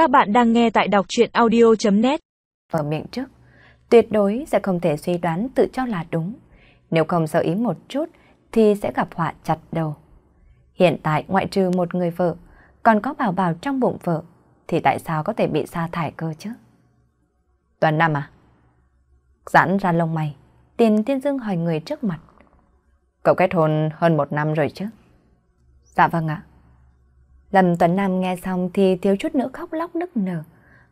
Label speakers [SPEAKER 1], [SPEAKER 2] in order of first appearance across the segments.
[SPEAKER 1] Các bạn đang nghe tại đọc chuyện audio.net
[SPEAKER 2] Ở miệng trước, tuyệt đối sẽ không thể suy đoán tự cho là đúng. Nếu không sợ ý một chút thì sẽ gặp họa chặt đầu. Hiện tại ngoại trừ một người vợ, còn có bảo bảo trong bụng vợ, thì tại sao có thể bị sa thải cơ chứ? toàn Nam à? Giãn ra lông mày, tiền tiên dương hỏi người trước mặt. Cậu kết hôn hơn một năm rồi chứ? Dạ vâng ạ. Lâm Tuấn Nam nghe xong thì thiếu chút nữa khóc lóc nức nở.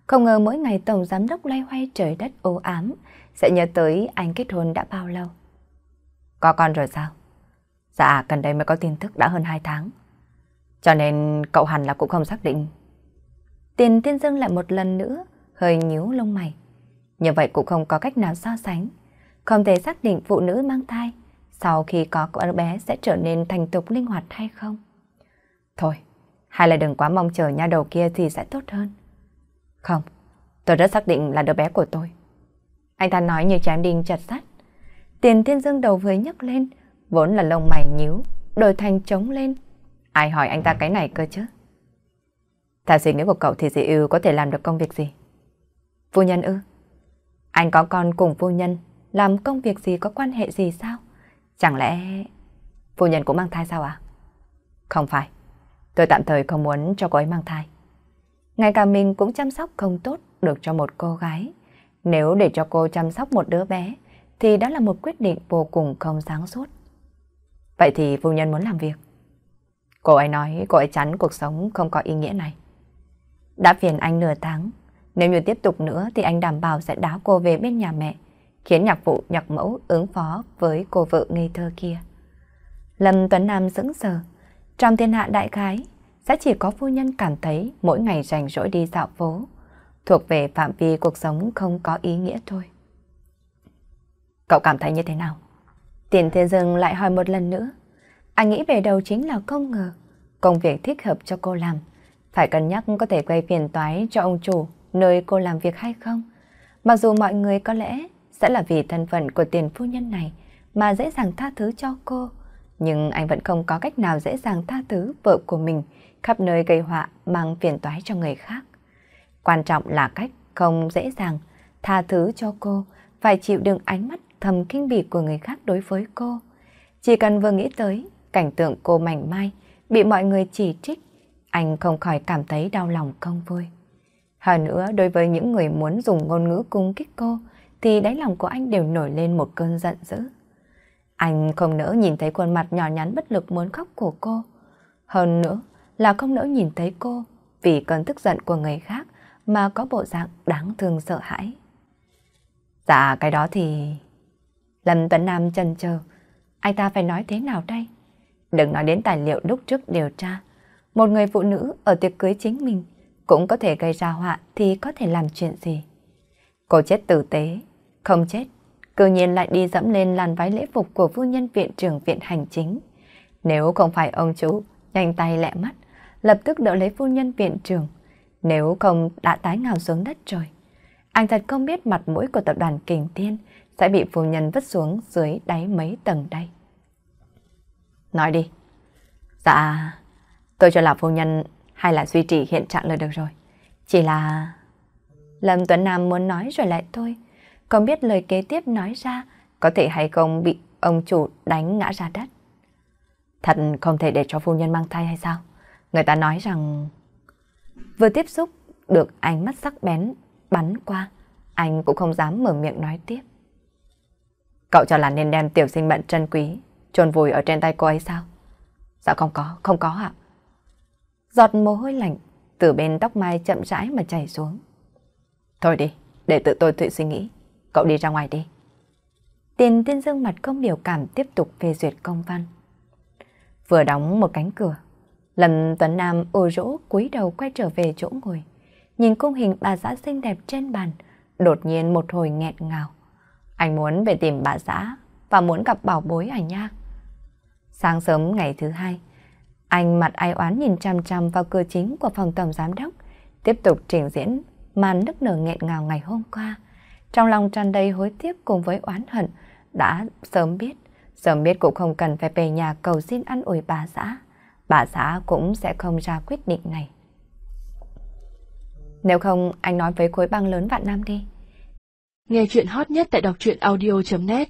[SPEAKER 2] Không ngờ mỗi ngày Tổng Giám đốc lay hoay trời đất ô ám sẽ nhớ tới anh kết hôn đã bao lâu. Có con rồi sao? Dạ, gần đây mới có tin tức đã hơn 2 tháng. Cho nên cậu hẳn là cũng không xác định. Tiền tiên dương lại một lần nữa, hơi nhíu lông mày. Như vậy cũng không có cách nào so sánh. Không thể xác định phụ nữ mang thai sau khi có con bé sẽ trở nên thành tục linh hoạt hay không. Thôi, hay là đừng quá mong chờ nha đầu kia thì sẽ tốt hơn. Không, tôi rất xác định là đứa bé của tôi. Anh ta nói như chém đinh chặt sắt. Tiền thiên dương đầu vừa nhấc lên, vốn là lông mày nhíu, đổi thành trống lên. Ai hỏi anh ta cái này cơ chứ? Theo suy nghĩ của cậu thì dị ưu có thể làm được công việc gì? Phu nhân ư? Anh có con cùng phu nhân, làm công việc gì có quan hệ gì sao? Chẳng lẽ... Phu nhân cũng mang thai sao à? Không phải. Tôi tạm thời không muốn cho cô ấy mang thai. Ngay cả mình cũng chăm sóc không tốt được cho một cô gái. Nếu để cho cô chăm sóc một đứa bé, thì đó là một quyết định vô cùng không sáng suốt. Vậy thì phu nhân muốn làm việc. Cô ấy nói cô ấy chắn cuộc sống không có ý nghĩa này. Đã phiền anh nửa tháng, nếu như tiếp tục nữa thì anh đảm bảo sẽ đá cô về bên nhà mẹ, khiến nhạc vụ nhạc mẫu ứng phó với cô vợ ngây thơ kia. Lâm Tuấn Nam sững sờ, trong thiên hạ đại khái, sẽ chỉ có phu nhân cảm thấy mỗi ngày rảnh rỗi đi dạo phố, thuộc về phạm vi cuộc sống không có ý nghĩa thôi. Cậu cảm thấy như thế nào? Tiền thế Dương lại hỏi một lần nữa. Anh nghĩ về đầu chính là không ngờ công việc thích hợp cho cô làm. Phải cân nhắc có thể gây phiền toái cho ông chủ nơi cô làm việc hay không. Mặc dù mọi người có lẽ sẽ là vì thân phận của tiền phu nhân này mà dễ dàng tha thứ cho cô. Nhưng anh vẫn không có cách nào dễ dàng tha thứ vợ của mình khắp nơi gây họa mang phiền toái cho người khác. Quan trọng là cách không dễ dàng tha thứ cho cô phải chịu đựng ánh mắt thầm kinh bỉ của người khác đối với cô. Chỉ cần vừa nghĩ tới cảnh tượng cô mảnh mai bị mọi người chỉ trích, anh không khỏi cảm thấy đau lòng không vui. Hơn nữa, đối với những người muốn dùng ngôn ngữ cung kích cô, thì đáy lòng của anh đều nổi lên một cơn giận dữ. Anh không nỡ nhìn thấy khuôn mặt nhỏ nhắn bất lực muốn khóc của cô. Hơn nữa là không nỡ nhìn thấy cô vì cơn tức giận của người khác mà có bộ dạng đáng thương sợ hãi. Dạ cái đó thì... Lâm Tuấn Nam chần chờ, anh ta phải nói thế nào đây? Đừng nói đến tài liệu lúc trước điều tra. Một người phụ nữ ở tiệc cưới chính mình cũng có thể gây ra họa thì có thể làm chuyện gì? Cô chết tử tế, không chết cư nhiên lại đi dẫm lên làn váy lễ phục của phu nhân viện trưởng viện hành chính. Nếu không phải ông chú nhanh tay lẹ mắt, lập tức đỡ lấy phu nhân viện trưởng. Nếu không đã tái ngào xuống đất rồi. Anh thật không biết mặt mũi của tập đoàn Kình Tiên sẽ bị phu nhân vứt xuống dưới đáy mấy tầng đây. Nói đi. Dạ, tôi cho là phu nhân hay là duy trì hiện trạng là được rồi. Chỉ là... Lâm Tuấn Nam muốn nói rồi lại thôi. Không biết lời kế tiếp nói ra có thể hay không bị ông chủ đánh ngã ra đất. Thật không thể để cho phu nhân mang thai hay sao? Người ta nói rằng... Vừa tiếp xúc, được ánh mắt sắc bén bắn qua, anh cũng không dám mở miệng nói tiếp. Cậu cho là nên đem tiểu sinh mệnh trân quý, trồn vùi ở trên tay cô ấy sao? Dạ không có, không có ạ. Giọt mồ hôi lạnh từ bên tóc mai chậm rãi mà chảy xuống. Thôi đi, để tự tôi tự suy nghĩ. Cậu đi ra ngoài đi. Tiền tiên dương mặt không biểu cảm tiếp tục phê duyệt công văn. Vừa đóng một cánh cửa, Lâm Tuấn Nam ồ rỗ cúi đầu quay trở về chỗ ngồi. Nhìn cung hình bà xã xinh đẹp trên bàn, đột nhiên một hồi nghẹn ngào. Anh muốn về tìm bà xã và muốn gặp bảo bối à nha. Sáng sớm ngày thứ hai, anh mặt ai oán nhìn chăm chăm vào cửa chính của phòng tổng giám đốc, tiếp tục trình diễn màn nức nở nghẹn ngào ngày hôm qua. Trong lòng tràn đầy hối tiếc cùng với oán hận, đã sớm biết, sớm biết cũng không cần phải về nhà cầu xin ăn ủi bà xã. Bà xã cũng sẽ không ra quyết định này. Nếu không, anh nói với khối băng lớn vạn nam đi.
[SPEAKER 1] Nghe chuyện hot nhất tại đọc truyện audio.net